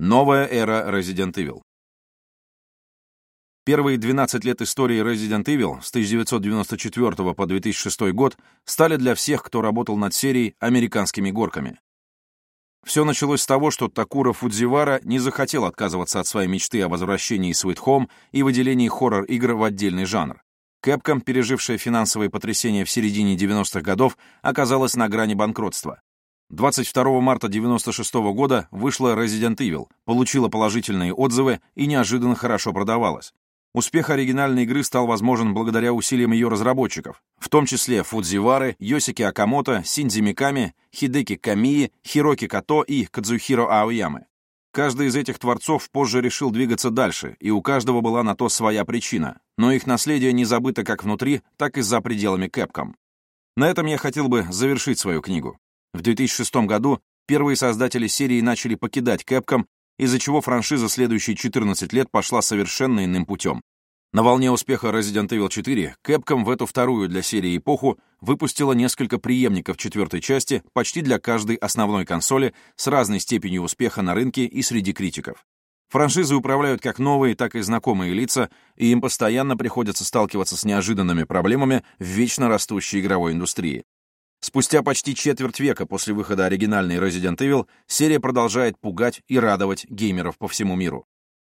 Новая эра Resident Evil. Первые 12 лет истории Resident Evil с 1994 по 2006 год стали для всех, кто работал над серией, американскими горками. Все началось с того, что Такура Фудзивара не захотел отказываться от своей мечты о возвращении Sweet Home и выделении хоррор-игр в отдельный жанр. Capcom, пережившая финансовые потрясения в середине 90-х годов, оказалась на грани банкротства. 22 марта 1996 года вышла Resident Evil, получила положительные отзывы и неожиданно хорошо продавалась. Успех оригинальной игры стал возможен благодаря усилиям ее разработчиков, в том числе Фудзивары, Йосики Акамото, Синдзи Миками, Хидеки Камии, Хироки Като и Кадзухиро Аоямы. Каждый из этих творцов позже решил двигаться дальше, и у каждого была на то своя причина, но их наследие не забыто как внутри, так и за пределами Capcom. На этом я хотел бы завершить свою книгу. В 2006 году первые создатели серии начали покидать Capcom, из-за чего франшиза следующие 14 лет пошла совершенно иным путем. На волне успеха Resident Evil 4 Capcom в эту вторую для серии эпоху выпустила несколько преемников четвертой части почти для каждой основной консоли с разной степенью успеха на рынке и среди критиков. Франшизы управляют как новые, так и знакомые лица, и им постоянно приходится сталкиваться с неожиданными проблемами в вечно растущей игровой индустрии. Спустя почти четверть века после выхода оригинальной Resident Evil серия продолжает пугать и радовать геймеров по всему миру.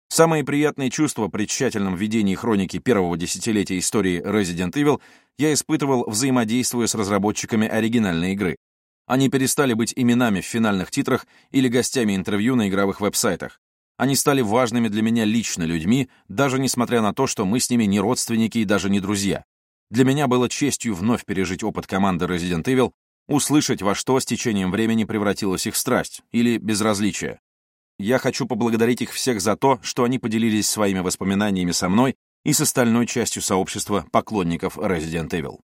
Самые приятные чувства при тщательном ведении хроники первого десятилетия истории Resident Evil я испытывал, взаимодействуя с разработчиками оригинальной игры. Они перестали быть именами в финальных титрах или гостями интервью на игровых веб-сайтах. Они стали важными для меня лично людьми, даже несмотря на то, что мы с ними не родственники и даже не друзья. Для меня было честью вновь пережить опыт команды Resident Evil, услышать, во что с течением времени превратилась их страсть или безразличие. Я хочу поблагодарить их всех за то, что они поделились своими воспоминаниями со мной и с остальной частью сообщества поклонников Resident Evil.